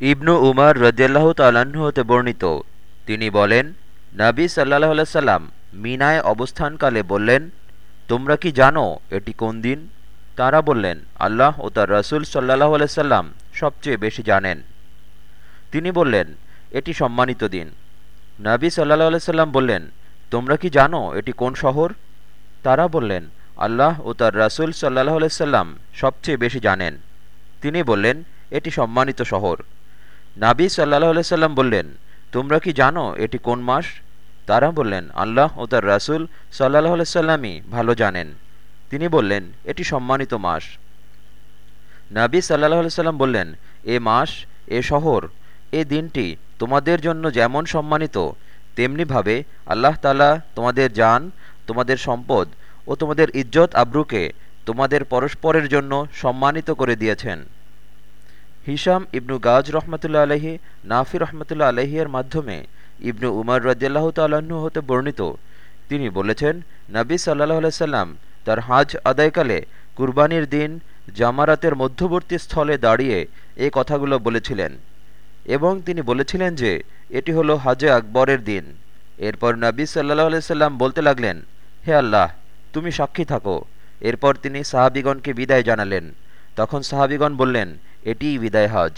ইবনু উমার রদিয়াল্লাহ তাল্লাহ্ন হতে বর্ণিত। তিনি বলেন, নাবী সাল্লাহ সাল্লাম মিনায় অবস্থানকালে বললেন, তোমরা কি জানো এটি কোন দিন? তারা বললেন, আল্লাহ ও তার রসুল সাল্লাহ সাল্লাম সবচেয়ে বেশি জানেন। তিনি বললেন, এটি সম্মানিত দিন। নাবী সাল্লাহ সাল্লাম বললেন, তোমরা কি জানো এটি কোন শহর? তারা বললেন, আল্লাহ ও তার রাসুল সাল্লাহ সাল্লাম সবচেয়ে বেশি জানেন। তিনি বললেন, এটি সম্মানিত শহর। নাবী সাল্লাহ সাল্লাম বললেন, তোমরা কি জানো এটি কোন মাস? তারা বললেন, আল্লাহ ও তার রাসুল সাল্লাহ সাল্লামই ভালো জানেন। তিনি বললেন, এটি সম্মানিত মাস। নাবী সাল্লাহ সাল্লাম বললেন, এ মাস, এ শহর, এ দিনটি তোমাদের জন্য যেমন সম্মানিত, তেমনিভাবে আল্লাহ তালা তোমাদের যান তোমাদের সম্পদ ও তোমাদের ইজ্জত আব্রুকে তোমাদের পরস্পরের জন্য সম্মানিত করে দিয়েছেন। হিসাম ইবনু গাজ রহমতুল্লা আলহি নাফি রহমতুল্লা আলহিয়ার মাধ্যমে ইবনু উমর রদিয়াল্লাহ তাল্লাহ্ন হতে বর্ণিত। তিনি বলেছেন, নবী সাল্লাহ সাল্লাম তার হাজ আদায়কালে কুরবানির দিন জামারাতের মধ্যবর্তী স্থলে দাঁড়িয়ে এ কথাগুলো বলেছিলেন এবং তিনি বলেছিলেন যে, এটি হলো হাজে আকবরের দিন। এরপর নবী সাল্লাহ সাল্লাম বলতে লাগলেন, হে আল্লাহ, তুমি সাক্ষী থাকো। এরপর তিনি সাহাবিগণকে বিদায় জানালেন। তখন সাহাবিগণ বললেন এটিই বিদায় হজ।